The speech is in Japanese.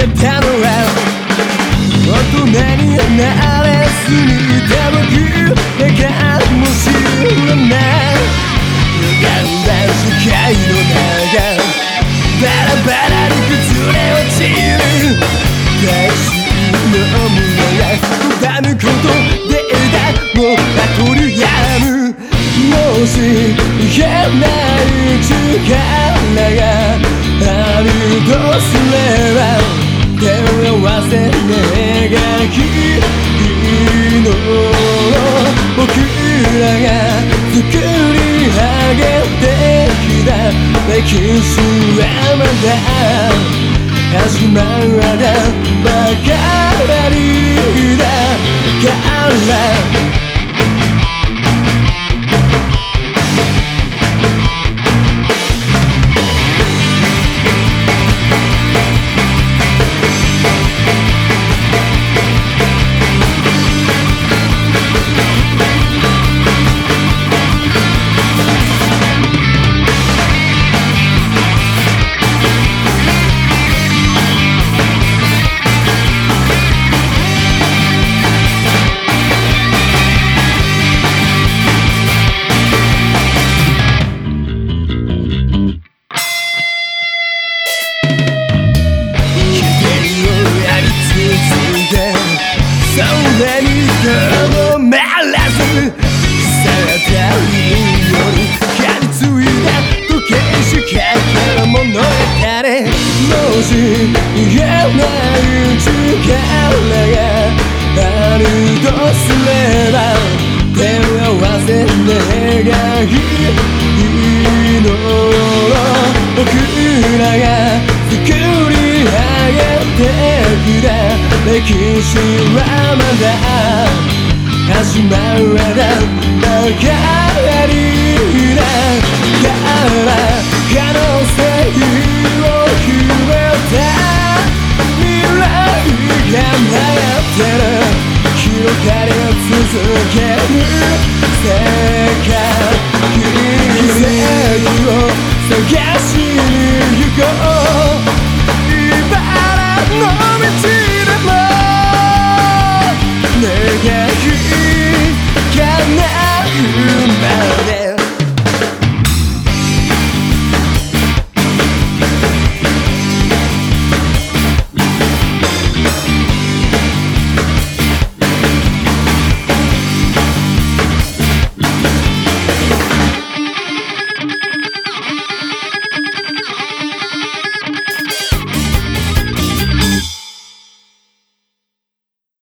えたのは大人になれすぎた僕だかもしれない歪んだ世界の中バラバラに崩れ落ちる大好きの胸が拒むことでだもうアトリアムもしいけない力があるとすた歴史はまだ始まらばかりだからそんなにとどまらずさたりより噛みついた時計しかける物語もし言えない力があるとすれば手を合わせ願いの僕らが歴史はまだ始まらなばかりだから可能性を秘めた未来が迷ってる広がりを続ける世界奇跡を探しに行こう願い叶うまで